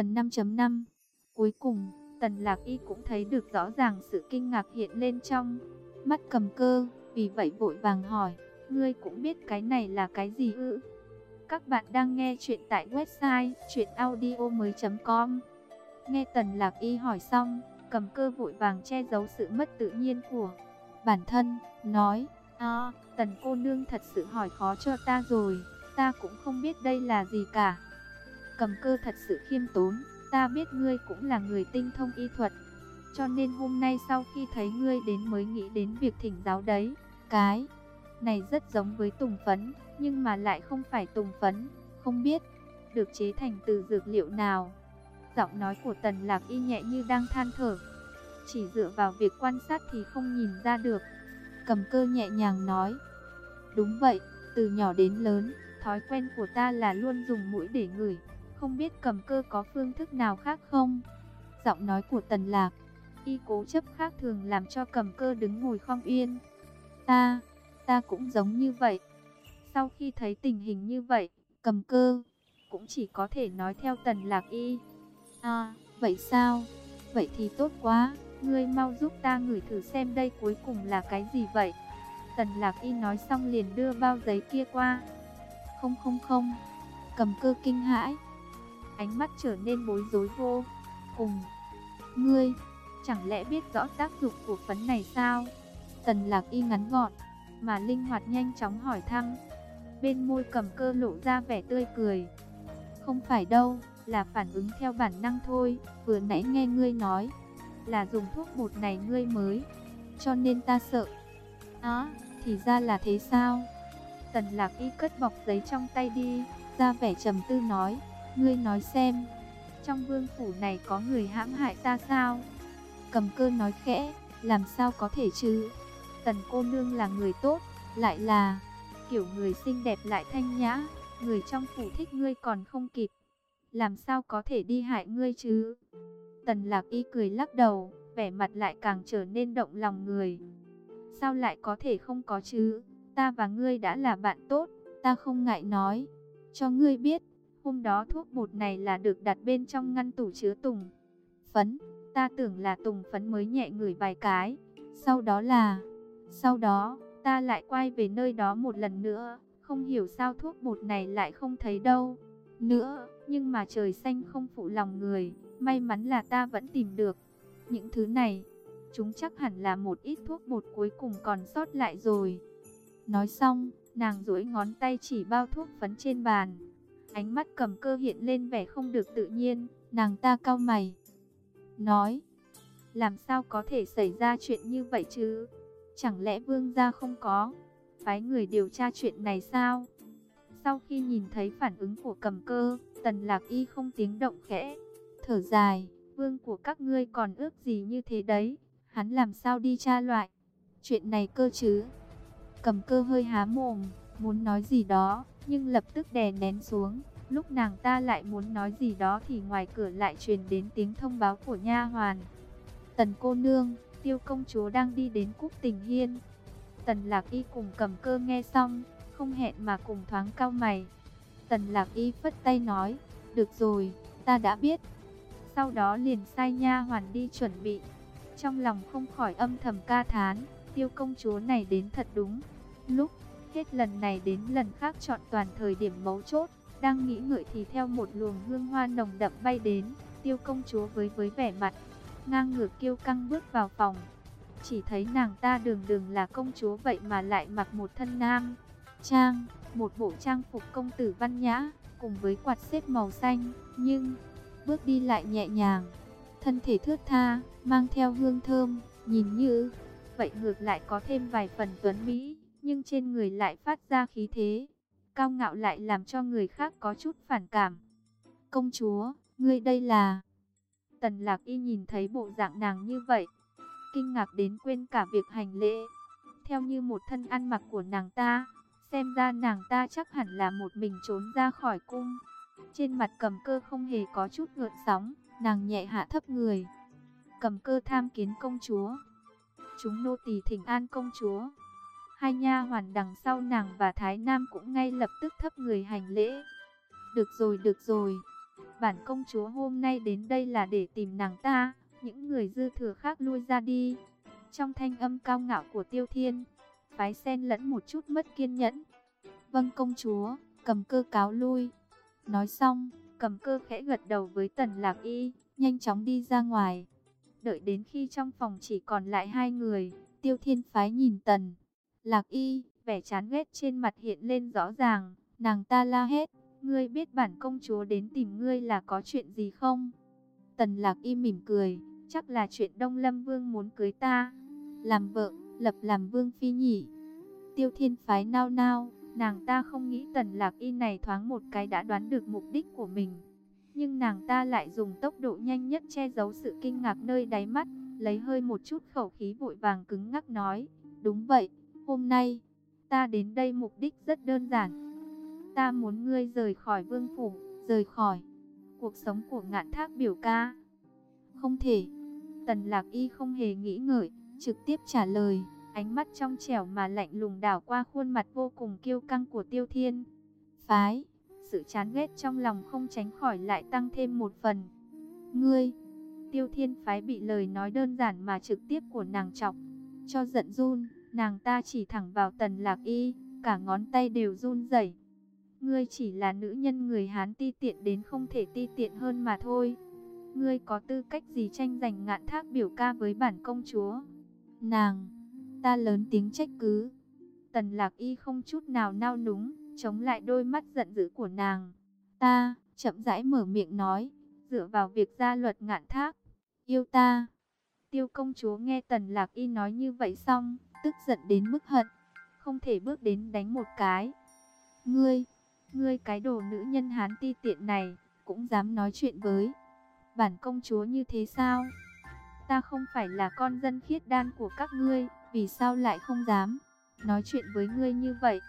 Phần 5.5 Cuối cùng, Tần Lạc Y cũng thấy được rõ ràng sự kinh ngạc hiện lên trong mắt cầm cơ, vì vậy vội vàng hỏi, ngươi cũng biết cái này là cái gì ư? Các bạn đang nghe chuyện tại website chuyenaudio.com Nghe Tần Lạc Y hỏi xong, cầm cơ vội vàng che giấu sự mất tự nhiên của bản thân, nói, À, Tần cô nương thật sự hỏi khó cho ta rồi, ta cũng không biết đây là gì cả. Cầm cơ thật sự khiêm tốn, ta biết ngươi cũng là người tinh thông y thuật, cho nên hôm nay sau khi thấy ngươi đến mới nghĩ đến việc thỉnh giáo đấy. Cái này rất giống với tùng phấn, nhưng mà lại không phải tùng phấn, không biết được chế thành từ dược liệu nào. Giọng nói của Tần Lạc Y nhẹ như đang than thở. Chỉ dựa vào việc quan sát thì không nhìn ra được. Cầm cơ nhẹ nhàng nói. Đúng vậy, từ nhỏ đến lớn, thói quen của ta là luôn dùng mũi để ngửi. Không biết cầm cơ có phương thức nào khác không? Giọng nói của Tần Lạc, y cố chấp khác thường làm cho cầm cơ đứng ngồi không yên. Ta, ta cũng giống như vậy. Sau khi thấy tình hình như vậy, cầm cơ, cũng chỉ có thể nói theo Tần Lạc y. À, vậy sao? Vậy thì tốt quá, ngươi mau giúp ta ngửi thử xem đây cuối cùng là cái gì vậy? Tần Lạc Y nói xong liền đưa bao giấy kia qua. Không không không, cầm cơ kinh hãi. Ánh mắt trở nên bối rối vô cùng. Ngươi, chẳng lẽ biết rõ tác dụng của phấn này sao? Tần Lạc Y ngắn gọn, mà linh hoạt nhanh chóng hỏi thăm. Bên môi cầm cơ lộ ra vẻ tươi cười. Không phải đâu, là phản ứng theo bản năng thôi, vừa nãy nghe ngươi nói, là dùng thuốc bột này ngươi mới, cho nên ta sợ. Á, thì ra là thế sao? Tần lạc y cất bọc giấy trong tay đi, ra vẻ trầm tư nói, ngươi nói xem, trong vương phủ này có người hãm hại ta sao? Cầm cơ nói khẽ, làm sao có thể chứ? Tần cô nương là người tốt, lại là kiểu người xinh đẹp lại thanh nhã, người trong phủ thích ngươi còn không kịp làm sao có thể đi hại ngươi chứ? Tần lạc y cười lắc đầu, vẻ mặt lại càng trở nên động lòng người. Sao lại có thể không có chứ? Ta và ngươi đã là bạn tốt, ta không ngại nói. Cho ngươi biết, hôm đó thuốc bột này là được đặt bên trong ngăn tủ chứa tùng. Phấn, ta tưởng là tùng phấn mới nhẹ ngửi vài cái. Sau đó là... Sau đó, ta lại quay về nơi đó một lần nữa. Không hiểu sao thuốc bột này lại không thấy đâu. Nữa, nhưng mà trời xanh không phụ lòng người, may mắn là ta vẫn tìm được. Những thứ này, chúng chắc hẳn là một ít thuốc bột cuối cùng còn sót lại rồi. Nói xong, nàng duỗi ngón tay chỉ bao thuốc phấn trên bàn. Ánh mắt cầm cơ hiện lên vẻ không được tự nhiên, nàng ta cau mày. Nói, làm sao có thể xảy ra chuyện như vậy chứ? Chẳng lẽ vương gia không có? Phái người điều tra chuyện này sao? Sau khi nhìn thấy phản ứng của cầm cơ, tần lạc y không tiếng động khẽ, thở dài, vương của các ngươi còn ước gì như thế đấy, hắn làm sao đi tra loại, chuyện này cơ chứ. Cầm cơ hơi há mồm, muốn nói gì đó, nhưng lập tức đè nén xuống, lúc nàng ta lại muốn nói gì đó thì ngoài cửa lại truyền đến tiếng thông báo của nha hoàn. Tần cô nương, tiêu công chúa đang đi đến cúc tình hiên. Tần lạc y cùng cầm cơ nghe xong, không hẹn mà cùng thoáng cao mày. Tần lạc y phất tay nói, được rồi, ta đã biết. Sau đó liền sai nha hoàn đi chuẩn bị. Trong lòng không khỏi âm thầm ca thán, tiêu công chúa này đến thật đúng. Lúc, hết lần này đến lần khác chọn toàn thời điểm mấu chốt, đang nghĩ ngợi thì theo một luồng hương hoa nồng đậm bay đến, tiêu công chúa với với vẻ mặt, ngang ngược kiêu căng bước vào phòng. Chỉ thấy nàng ta đường đường là công chúa vậy mà lại mặc một thân nam, trang, một bộ trang phục công tử văn nhã, cùng với quạt xếp màu xanh, nhưng bước đi lại nhẹ nhàng, thân thể thướt tha, mang theo hương thơm, nhìn như vậy ngược lại có thêm vài phần tuấn mỹ, nhưng trên người lại phát ra khí thế, cao ngạo lại làm cho người khác có chút phản cảm. Công chúa, ngươi đây là... Tần lạc y nhìn thấy bộ dạng nàng như vậy, kinh ngạc đến quên cả việc hành lễ. Theo như một thân ăn mặc của nàng ta, Xem ra nàng ta chắc hẳn là một mình trốn ra khỏi cung. Trên mặt cầm cơ không hề có chút ngợn sóng, nàng nhẹ hạ thấp người. Cầm cơ tham kiến công chúa. Chúng nô tỳ thỉnh an công chúa. Hai nha hoàn đằng sau nàng và Thái Nam cũng ngay lập tức thấp người hành lễ. Được rồi, được rồi. Bản công chúa hôm nay đến đây là để tìm nàng ta, những người dư thừa khác lui ra đi. Trong thanh âm cao ngạo của Tiêu Thiên, phái sen lẫn một chút mất kiên nhẫn. Vâng công chúa, cầm cơ cáo lui. Nói xong, cầm cơ khẽ gật đầu với tần lạc y, nhanh chóng đi ra ngoài. Đợi đến khi trong phòng chỉ còn lại hai người, tiêu thiên phái nhìn tần. Lạc y, vẻ chán ghét trên mặt hiện lên rõ ràng, nàng ta la hết. Ngươi biết bản công chúa đến tìm ngươi là có chuyện gì không? Tần lạc y mỉm cười, chắc là chuyện Đông Lâm Vương muốn cưới ta. Làm vợ, lập làm vương phi nhỉ. Tiêu thiên phái nao nao, nàng ta không nghĩ tần lạc y này thoáng một cái đã đoán được mục đích của mình. Nhưng nàng ta lại dùng tốc độ nhanh nhất che giấu sự kinh ngạc nơi đáy mắt, lấy hơi một chút khẩu khí vội vàng cứng ngắc nói. Đúng vậy, hôm nay, ta đến đây mục đích rất đơn giản. Ta muốn ngươi rời khỏi vương phủ, rời khỏi cuộc sống của ngạn thác biểu ca. Không thể. Tần lạc y không hề nghĩ ngợi, trực tiếp trả lời, ánh mắt trong trẻo mà lạnh lùng đảo qua khuôn mặt vô cùng kiêu căng của tiêu thiên. Phái, sự chán ghét trong lòng không tránh khỏi lại tăng thêm một phần. Ngươi, tiêu thiên phái bị lời nói đơn giản mà trực tiếp của nàng chọc, cho giận run, nàng ta chỉ thẳng vào tần lạc y, cả ngón tay đều run rẩy. Ngươi chỉ là nữ nhân người Hán ti tiện đến không thể ti tiện hơn mà thôi. Ngươi có tư cách gì tranh giành ngạn thác biểu ca với bản công chúa? Nàng, ta lớn tiếng trách cứ. Tần lạc y không chút nào nao núng, chống lại đôi mắt giận dữ của nàng. Ta, chậm rãi mở miệng nói, dựa vào việc gia luật ngạn thác, yêu ta. Tiêu công chúa nghe tần lạc y nói như vậy xong, tức giận đến mức hận, không thể bước đến đánh một cái. Ngươi, ngươi cái đồ nữ nhân hán ti tiện này, cũng dám nói chuyện với bản công chúa như thế sao? Ta không phải là con dân khiết đan của các ngươi, vì sao lại không dám nói chuyện với ngươi như vậy?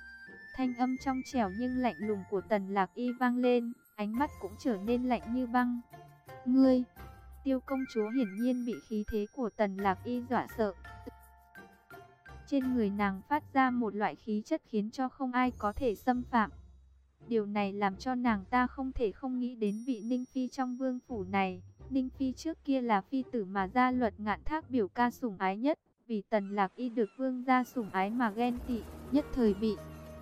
Thanh âm trong trẻo nhưng lạnh lùng của tần lạc y vang lên, ánh mắt cũng trở nên lạnh như băng. Ngươi, tiêu công chúa hiển nhiên bị khí thế của tần lạc y dọa sợ. Trên người nàng phát ra một loại khí chất khiến cho không ai có thể xâm phạm. Điều này làm cho nàng ta không thể không nghĩ đến vị Ninh Phi trong vương phủ này. Ninh Phi trước kia là phi tử mà gia luật ngạn thác biểu ca sủng ái nhất. Vì tần lạc y được vương gia sủng ái mà ghen tị, nhất thời bị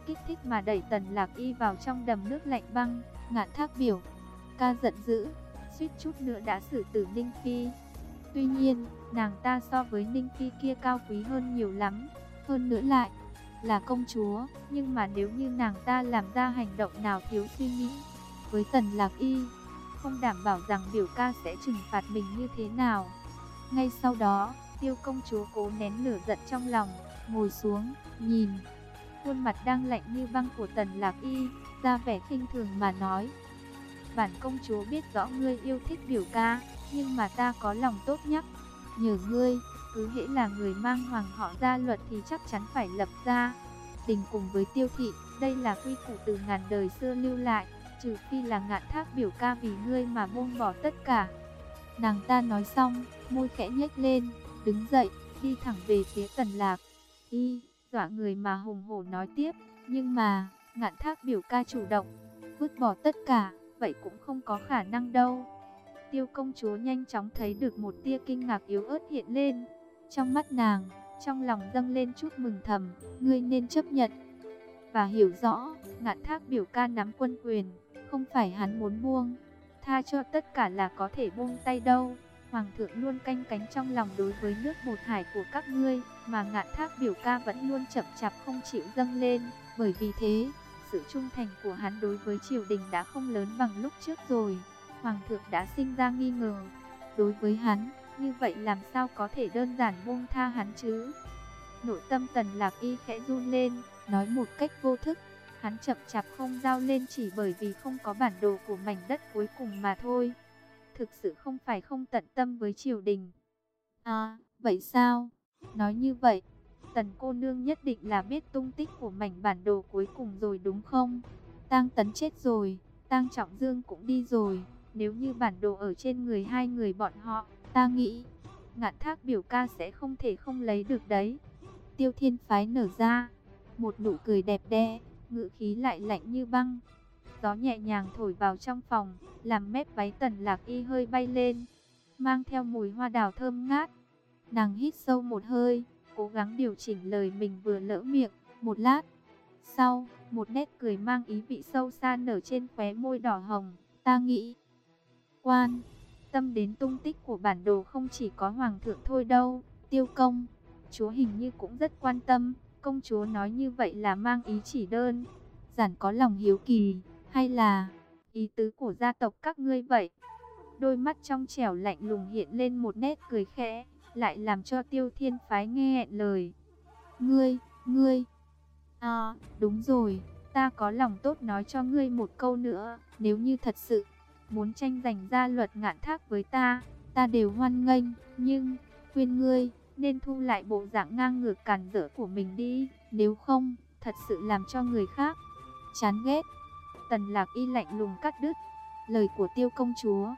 kích thích mà đẩy tần lạc y vào trong đầm nước lạnh băng. Ngạn thác biểu, ca giận dữ, suýt chút nữa đã xử tử Ninh Phi. Tuy nhiên, nàng ta so với Ninh Phi kia cao quý hơn nhiều lắm. Hơn nữa lại, là công chúa, nhưng mà nếu như nàng ta làm ra hành động nào thiếu suy nghĩ, với tần lạc y, không đảm bảo rằng biểu ca sẽ trừng phạt mình như thế nào. Ngay sau đó, tiêu công chúa cố nén lửa giận trong lòng, ngồi xuống, nhìn, khuôn mặt đang lạnh như băng của tần lạc y, ra vẻ khinh thường mà nói. Bản công chúa biết rõ ngươi yêu thích biểu ca, nhưng mà ta có lòng tốt nhắc, nhờ ngươi, cứ hễ là người mang hoàng họ gia luật thì chắc chắn phải lập ra. Đình cùng với tiêu thị, đây là quy củ từ ngàn đời xưa lưu lại, trừ phi là ngạn thác biểu ca vì ngươi mà buông bỏ tất cả. Nàng ta nói xong, môi khẽ nhếch lên, đứng dậy, đi thẳng về phía tần lạc. Y, dọa người mà hùng hổ nói tiếp, nhưng mà, ngạn thác biểu ca chủ động, vứt bỏ tất cả, vậy cũng không có khả năng đâu. Tiêu công chúa nhanh chóng thấy được một tia kinh ngạc yếu ớt hiện lên, trong mắt nàng, trong lòng dâng lên chút mừng thầm, ngươi nên chấp nhận. Và hiểu rõ, ngạn thác biểu ca nắm quân quyền, không phải hắn muốn buông, tha cho tất cả là có thể buông tay đâu. Hoàng thượng luôn canh cánh trong lòng đối với nước bột hải của các ngươi, mà ngạn thác biểu ca vẫn luôn chậm chạp không chịu dâng lên, bởi vì thế, sự trung thành của hắn đối với triều đình đã không lớn bằng lúc trước rồi. Hoàng thượng đã sinh ra nghi ngờ, đối với hắn, như vậy làm sao có thể đơn giản buông tha hắn chứ? Nội tâm tần lạc y khẽ run lên, nói một cách vô thức. Hắn chậm chạp không giao lên chỉ bởi vì không có bản đồ của mảnh đất cuối cùng mà thôi. Thực sự không phải không tận tâm với triều đình. À, vậy sao? Nói như vậy, tần cô nương nhất định là biết tung tích của mảnh bản đồ cuối cùng rồi đúng không? Tang tấn chết rồi, Tang trọng dương cũng đi rồi. Nếu như bản đồ ở trên người hai người bọn họ, Ta nghĩ, ngạn thác biểu ca sẽ không thể không lấy được đấy. Tiêu thiên phái nở ra, một nụ cười đẹp đẽ, ngữ khí lại lạnh như băng. Gió nhẹ nhàng thổi vào trong phòng, làm mép váy tần lạc y hơi bay lên, mang theo mùi hoa đào thơm ngát. Nàng hít sâu một hơi, cố gắng điều chỉnh lời mình vừa lỡ miệng, một lát. Sau, một nét cười mang ý vị sâu xa nở trên khóe môi đỏ hồng, ta nghĩ. Quan, tâm đến tung tích của bản đồ không chỉ có hoàng thượng thôi đâu, tiêu công. Chúa hình như cũng rất quan tâm, công chúa nói như vậy là mang ý chỉ đơn. Giản có lòng hiếu kỳ, hay là ý tứ của gia tộc các ngươi vậy? Đôi mắt trong trẻo lạnh lùng hiện lên một nét cười khẽ, lại làm cho tiêu thiên phái nghe hẹn lời. Ngươi, ngươi, à, đúng rồi, ta có lòng tốt nói cho ngươi một câu nữa, nếu như thật sự muốn tranh giành ra luật ngạn thác với ta, ta đều hoan nghênh, nhưng, khuyên ngươi, nên thu lại bộ dạng ngang ngược cản rỡ của mình đi, nếu không, thật sự làm cho người khác chán ghét. Tần lạc y lạnh lùng cắt đứt lời của tiêu công chúa.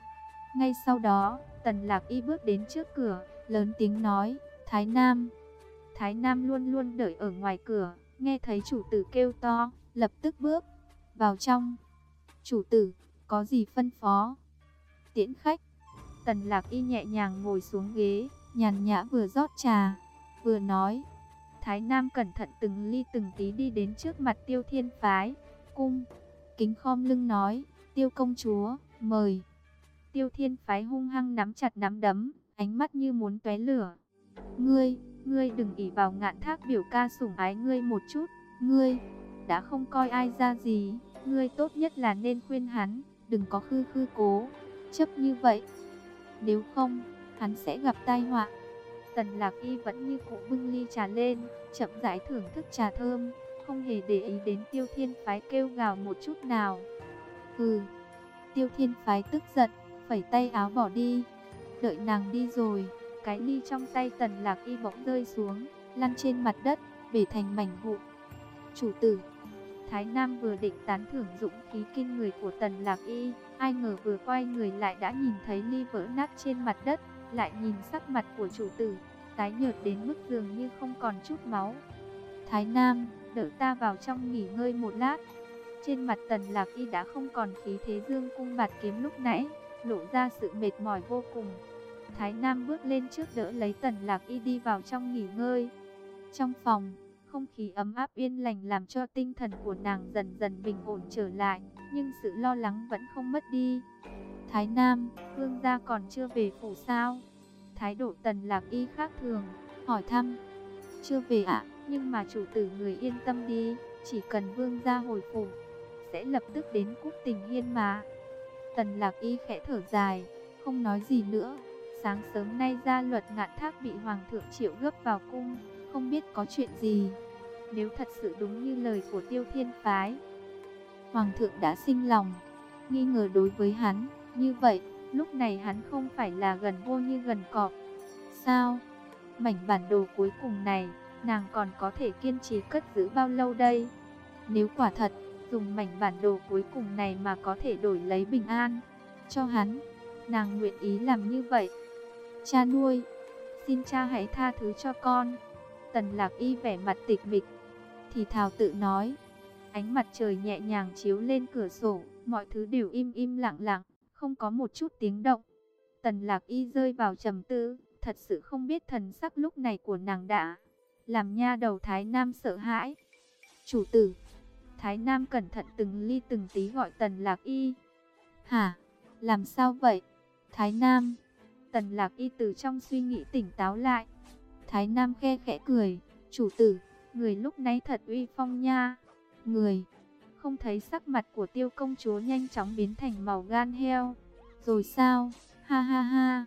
Ngay sau đó, tần lạc y bước đến trước cửa, lớn tiếng nói, Thái Nam. Thái Nam luôn luôn đợi ở ngoài cửa, nghe thấy chủ tử kêu to, lập tức bước vào trong. Chủ tử, có gì phân phó? Tiễn khách. Tần lạc y nhẹ nhàng ngồi xuống ghế, nhàn nhã vừa rót trà, vừa nói. Thái Nam cẩn thận từng ly từng tí đi đến trước mặt tiêu thiên phái, cung, kính khom lưng nói, tiêu công chúa, mời. Tiêu thiên phái hung hăng nắm chặt nắm đấm, ánh mắt như muốn tóe lửa. Ngươi, ngươi đừng ỉ vào ngạn thác biểu ca sủng ái ngươi một chút, ngươi, đã không coi ai ra gì, ngươi tốt nhất là nên khuyên hắn, đừng có khư khư cố, chấp như vậy. Nếu không, hắn sẽ gặp tai họa. Tần Lạc Y vẫn như cũ bưng ly trà lên, chậm rãi thưởng thức trà thơm, không hề để ý đến Tiêu Thiên Phái kêu gào một chút nào. Hừ, Tiêu Thiên Phái tức giận, phẩy tay áo bỏ đi. Đợi nàng đi rồi, cái ly trong tay Tần Lạc Y bỗng rơi xuống, lăn trên mặt đất, bể thành mảnh vụn. Chủ tử, Thái Nam vừa định tán thưởng dũng khí kinh người của Tần Lạc Y, ai ngờ vừa quay người lại đã nhìn thấy ly vỡ nát trên mặt đất, lại nhìn sắc mặt của chủ tử, tái nhợt đến mức dường như không còn chút máu. Thái Nam, đỡ ta vào trong nghỉ ngơi một lát. Trên mặt Tần Lạc Y đã không còn khí thế dương cung bạt kiếm lúc nãy, lộ ra sự mệt mỏi vô cùng. Thái Nam bước lên trước đỡ lấy Tần Lạc Y đi vào trong nghỉ ngơi. Trong phòng, không khí ấm áp yên lành làm cho tinh thần của nàng dần dần bình ổn trở lại, nhưng sự lo lắng vẫn không mất đi. Thái Nam, vương gia còn chưa về phủ sao? Thái độ Tần Lạc Y khác thường, hỏi thăm. Chưa về ạ, nhưng mà chủ tử người yên tâm đi, chỉ cần vương gia hồi phủ, sẽ lập tức đến cúc tình hiên mà. Tần Lạc Y khẽ thở dài, không nói gì nữa. Sáng sớm nay gia luật ngạn thác bị hoàng thượng triệu gấp vào cung, không biết có chuyện gì. Nếu thật sự đúng như lời của tiêu thiên phái, hoàng thượng đã sinh lòng, nghi ngờ đối với hắn, như vậy, lúc này hắn không phải là gần vô như gần cọp. Sao? Mảnh bản đồ cuối cùng này, nàng còn có thể kiên trì cất giữ bao lâu đây? Nếu quả thật, dùng mảnh bản đồ cuối cùng này mà có thể đổi lấy bình an cho hắn, nàng nguyện ý làm như vậy. Cha nuôi, xin cha hãy tha thứ cho con. Tần lạc y vẻ mặt tịch mịch, thì thào tự nói. Ánh mặt trời nhẹ nhàng chiếu lên cửa sổ, mọi thứ đều im im lặng lặng, không có một chút tiếng động. Tần lạc y rơi vào trầm tư, thật sự không biết thần sắc lúc này của nàng đã làm nha đầu Thái Nam sợ hãi. Chủ tử, Thái Nam cẩn thận từng ly từng tí gọi Tần Lạc Y. Hả? Làm sao vậy? Thái Nam. Tần Lạc Y từ trong suy nghĩ tỉnh táo lại. Thái Nam khe khẽ cười. Chủ tử, người lúc nãy thật uy phong nha. Người, không thấy sắc mặt của tiêu công chúa nhanh chóng biến thành màu gan heo. Rồi sao? Ha ha ha.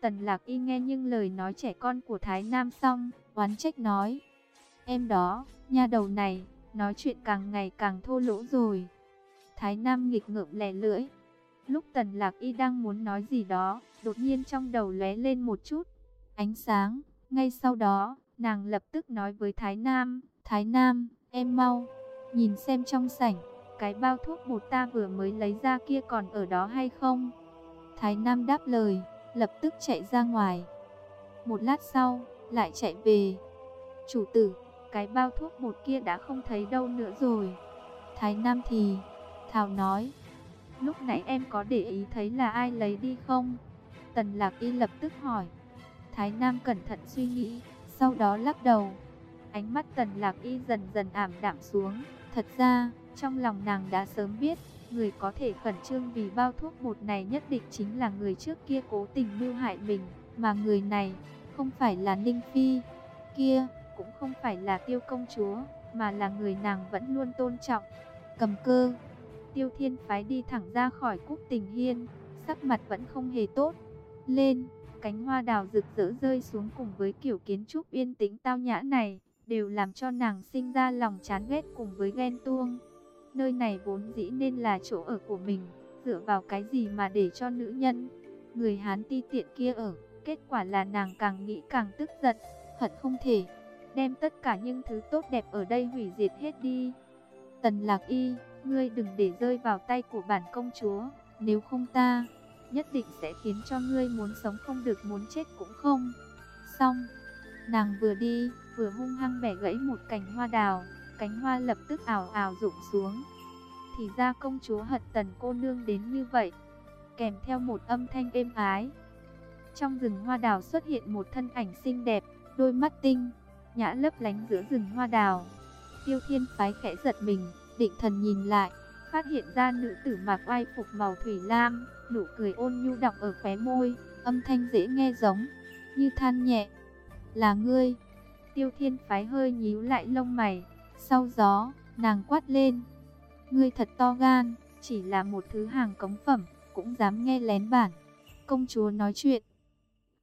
Tần Lạc Y nghe những lời nói trẻ con của Thái Nam xong, oán trách nói. Em đó, nha đầu này, nói chuyện càng ngày càng thô lỗ rồi. Thái Nam nghịch ngợm lè lưỡi. Lúc Tần Lạc Y đang muốn nói gì đó, đột nhiên trong đầu lóe lên một chút ánh sáng. Ngay sau đó, nàng lập tức nói với Thái Nam, Thái Nam, em mau, nhìn xem trong sảnh, cái bao thuốc bột ta vừa mới lấy ra kia còn ở đó hay không? Thái Nam đáp lời, lập tức chạy ra ngoài. Một lát sau, lại chạy về. Chủ tử, cái bao thuốc bột kia đã không thấy đâu nữa rồi. Thái Nam thì thào nói. Lúc nãy em có để ý thấy là ai lấy đi không? Tần Lạc Y lập tức hỏi. Thái Nam cẩn thận suy nghĩ, sau đó lắc đầu. Ánh mắt Tần Lạc Y dần dần ảm đạm xuống. Thật ra, trong lòng nàng đã sớm biết, người có thể khẩn trương vì bao thuốc bột này nhất định chính là người trước kia cố tình mưu hại mình. Mà người này, không phải là Ninh Phi, kia, cũng không phải là tiêu công chúa, mà là người nàng vẫn luôn tôn trọng. Cầm cơ, tiêu thiên phái đi thẳng ra khỏi cúc tình hiên, sắc mặt vẫn không hề tốt. Lên, cánh hoa đào rực rỡ rơi xuống cùng với kiểu kiến trúc yên tĩnh tao nhã này, đều làm cho nàng sinh ra lòng chán ghét cùng với ghen tuông. Nơi này vốn dĩ nên là chỗ ở của mình, dựa vào cái gì mà để cho nữ nhân, người Hán ti tiện kia ở. Kết quả là nàng càng nghĩ càng tức giận, hận không thể đem tất cả những thứ tốt đẹp ở đây hủy diệt hết đi. Tần Lạc Y, ngươi đừng để rơi vào tay của bản công chúa, nếu không ta nhất định sẽ khiến cho ngươi muốn sống không được muốn chết cũng không. Xong, nàng vừa đi, vừa hung hăng bẻ gãy một cành hoa đào, cánh hoa lập tức ảo ảo rụng xuống. Thì ra công chúa hận tần cô nương đến như vậy, kèm theo một âm thanh êm ái. Trong rừng hoa đào xuất hiện một thân ảnh xinh đẹp, đôi mắt tinh, nhã lấp lánh giữa rừng hoa đào. Tiêu thiên phái khẽ giật mình, định thần nhìn lại, phát hiện ra nữ tử mặc oai phục màu thủy lam, nụ cười ôn nhu đọng ở khóe môi, âm thanh dễ nghe giống, như than nhẹ. Là ngươi, tiêu thiên phái hơi nhíu lại lông mày, sau gió, nàng quát lên. Ngươi thật to gan, chỉ là một thứ hàng cống phẩm, cũng dám nghe lén bản. Công chúa nói chuyện,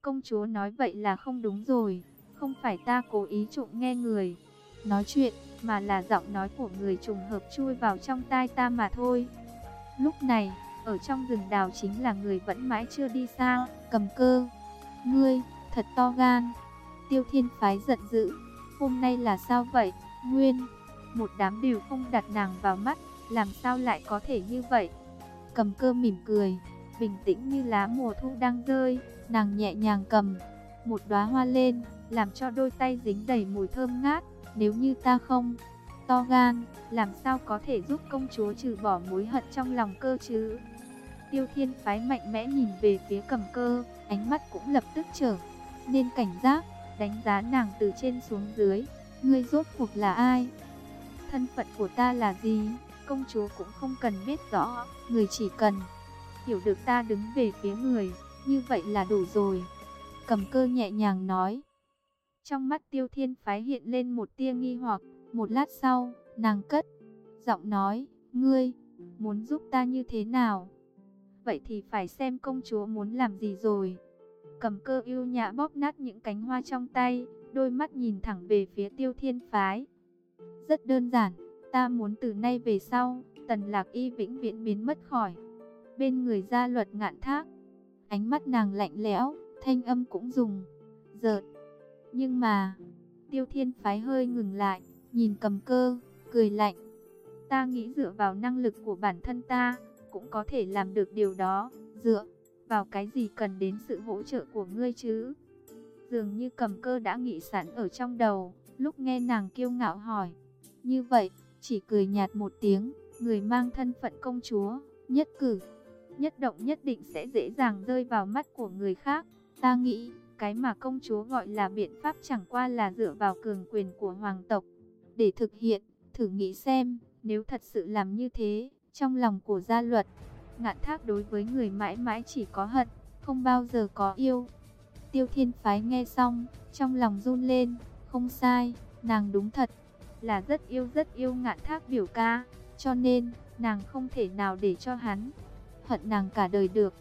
Công chúa nói vậy là không đúng rồi, không phải ta cố ý trộm nghe người nói chuyện, mà là giọng nói của người trùng hợp chui vào trong tai ta mà thôi. Lúc này, ở trong rừng đào chính là người vẫn mãi chưa đi xa, cầm cơ. Ngươi, thật to gan. Tiêu thiên phái giận dữ, hôm nay là sao vậy, Nguyên? Một đám đều không đặt nàng vào mắt, làm sao lại có thể như vậy? Cầm cơ mỉm cười, bình tĩnh như lá mùa thu đang rơi, nàng nhẹ nhàng cầm một đóa hoa lên, làm cho đôi tay dính đầy mùi thơm ngát, nếu như ta không to gan, làm sao có thể giúp công chúa trừ bỏ mối hận trong lòng cơ chứ? Tiêu Thiên phái mạnh mẽ nhìn về phía cầm cơ, ánh mắt cũng lập tức trở nên cảnh giác, đánh giá nàng từ trên xuống dưới. Ngươi rốt cuộc là ai? Thân phận của ta là gì? Công chúa cũng không cần biết rõ, người chỉ cần hiểu được ta đứng về phía người, như vậy là đủ rồi. Cầm cơ nhẹ nhàng nói. Trong mắt tiêu thiên phái hiện lên một tia nghi hoặc, một lát sau, nàng cất, giọng nói, ngươi, muốn giúp ta như thế nào? Vậy thì phải xem công chúa muốn làm gì rồi. Cầm cơ yêu nhã bóp nát những cánh hoa trong tay, đôi mắt nhìn thẳng về phía tiêu thiên phái. Rất đơn giản, ta muốn từ nay về sau, tần lạc y vĩnh viễn biến mất khỏi bên người gia luật ngạn thác. Ánh mắt nàng lạnh lẽo, thanh âm cũng dùng, giợt. Nhưng mà, tiêu thiên phái hơi ngừng lại, nhìn cầm cơ, cười lạnh. Ta nghĩ dựa vào năng lực của bản thân ta, cũng có thể làm được điều đó, dựa vào cái gì cần đến sự hỗ trợ của ngươi chứ? Dường như cầm cơ đã nghĩ sẵn ở trong đầu, lúc nghe nàng kiêu ngạo hỏi. Như vậy, chỉ cười nhạt một tiếng, người mang thân phận công chúa, nhất cử nhất động nhất định sẽ dễ dàng rơi vào mắt của người khác. Ta nghĩ, cái mà công chúa gọi là biện pháp chẳng qua là dựa vào cường quyền của hoàng tộc. Để thực hiện, thử nghĩ xem, nếu thật sự làm như thế, trong lòng của gia luật, ngạn thác đối với người mãi mãi chỉ có hận, không bao giờ có yêu. Tiêu thiên phái nghe xong, trong lòng run lên, không sai, nàng đúng thật, là rất yêu rất yêu ngạn thác biểu ca, cho nên, nàng không thể nào để cho hắn hận nàng cả đời được.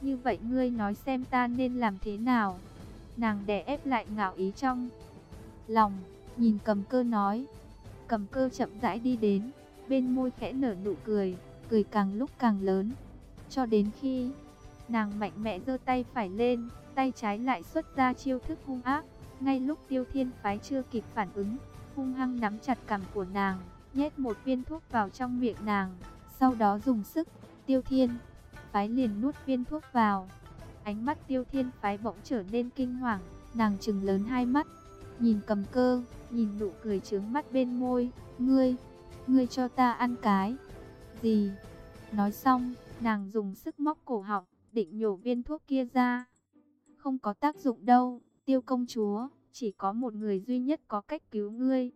Như vậy ngươi nói xem ta nên làm thế nào? Nàng đè ép lại ngạo ý trong lòng, nhìn cầm cơ nói. Cầm cơ chậm rãi đi đến, bên môi khẽ nở nụ cười, cười càng lúc càng lớn. Cho đến khi nàng mạnh mẽ giơ tay phải lên, tay trái lại xuất ra chiêu thức hung ác. Ngay lúc tiêu thiên phái chưa kịp phản ứng, hung hăng nắm chặt cằm của nàng, nhét một viên thuốc vào trong miệng nàng, sau đó dùng sức Tiêu Thiên, phái liền nuốt viên thuốc vào. Ánh mắt Tiêu Thiên phái bỗng trở nên kinh hoàng, nàng trừng lớn hai mắt, nhìn cầm cơ, nhìn nụ cười trướng mắt bên môi, "Ngươi, ngươi cho ta ăn cái gì. Nói xong, nàng dùng sức móc cổ họng, định nhổ viên thuốc kia ra. Không có tác dụng đâu, tiêu công chúa, chỉ có một người duy nhất có cách cứu ngươi.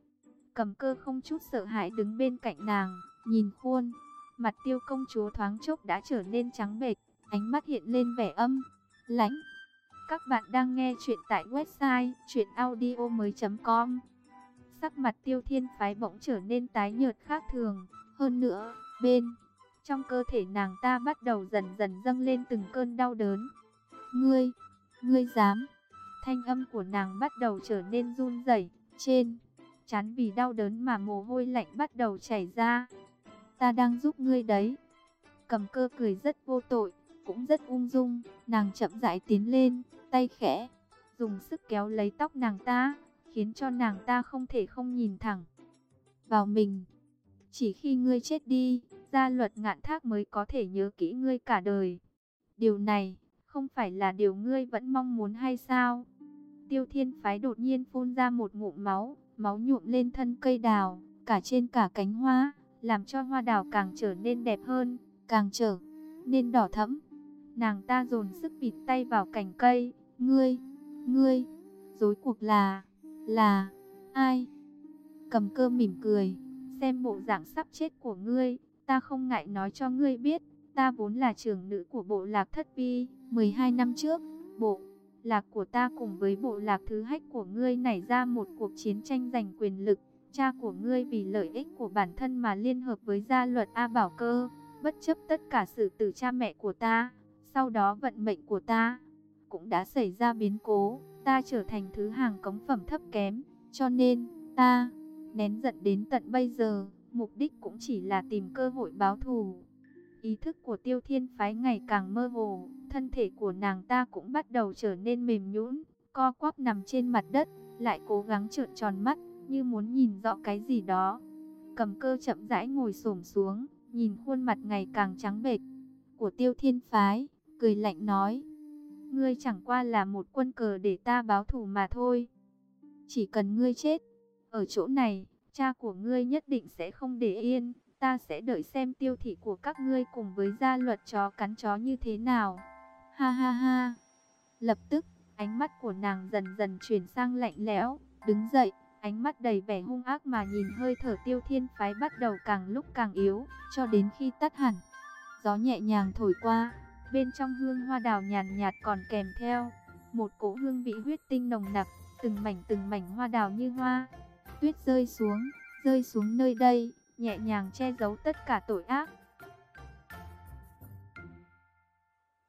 Cầm cơ không chút sợ hãi đứng bên cạnh nàng, nhìn khuôn. Mặt tiêu công chúa thoáng chốc đã trở nên trắng bệch, ánh mắt hiện lên vẻ âm, lãnh. Các bạn đang nghe chuyện tại website chuyenaudio.com Sắc mặt tiêu thiên phái bỗng trở nên tái nhợt khác thường. Hơn nữa, bên trong cơ thể nàng ta bắt đầu dần dần dâng lên từng cơn đau đớn. Ngươi, ngươi dám. Thanh âm của nàng bắt đầu trở nên run rẩy trên. Chán vì đau đớn mà mồ hôi lạnh bắt đầu chảy ra. Ta đang giúp ngươi đấy. Cầm cơ cười rất vô tội, cũng rất ung dung. Nàng chậm rãi tiến lên, tay khẽ, dùng sức kéo lấy tóc nàng ta, khiến cho nàng ta không thể không nhìn thẳng vào mình. Chỉ khi ngươi chết đi, gia luật ngạn thác mới có thể nhớ kỹ ngươi cả đời. Điều này, không phải là điều ngươi vẫn mong muốn hay sao? Tiêu thiên phái đột nhiên phun ra một ngụm máu, máu nhuộm lên thân cây đào, cả trên cả cánh hoa, làm cho hoa đào càng trở nên đẹp hơn, càng trở nên đỏ thẫm. Nàng ta dồn sức bịt tay vào cành cây, ngươi, ngươi, dối cuộc là, là, ai? Cầm cơ mỉm cười, xem bộ dạng sắp chết của ngươi, ta không ngại nói cho ngươi biết, ta vốn là trưởng nữ của bộ lạc thất vi, 12 năm trước, bộ lạc của ta cùng với bộ lạc thứ hách của ngươi nảy ra một cuộc chiến tranh giành quyền lực. Cha của ngươi vì lợi ích của bản thân mà liên hợp với gia luật A Bảo Cơ, bất chấp tất cả sự tử cha mẹ của ta. Sau đó vận mệnh của ta cũng đã xảy ra biến cố, ta trở thành thứ hàng cống phẩm thấp kém, cho nên ta nén giận đến tận bây giờ, mục đích cũng chỉ là tìm cơ hội báo thù. Ý thức của tiêu thiên phái ngày càng mơ hồ, thân thể của nàng ta cũng bắt đầu trở nên mềm nhũn, co quắp nằm trên mặt đất, lại cố gắng trợn tròn mắt, như muốn nhìn rõ cái gì đó. Cầm cơ chậm rãi ngồi xổm xuống, nhìn khuôn mặt ngày càng trắng bệch của tiêu thiên phái, cười lạnh nói. Ngươi chẳng qua là một quân cờ để ta báo thù mà thôi. Chỉ cần ngươi chết, ở chỗ này, cha của ngươi nhất định sẽ không để yên. Ta sẽ đợi xem tiêu thị của các ngươi cùng với gia luật chó cắn chó như thế nào. Ha ha ha. Lập tức, ánh mắt của nàng dần dần chuyển sang lạnh lẽo, đứng dậy, ánh mắt đầy vẻ hung ác mà nhìn hơi thở tiêu thiên phái bắt đầu càng lúc càng yếu, cho đến khi tắt hẳn. Gió nhẹ nhàng thổi qua, bên trong hương hoa đào nhàn nhạt còn kèm theo một cỗ hương vị huyết tinh nồng nặc, từng mảnh từng mảnh hoa đào như hoa. Tuyết rơi xuống, rơi xuống nơi đây, nhẹ nhàng che giấu tất cả tội ác.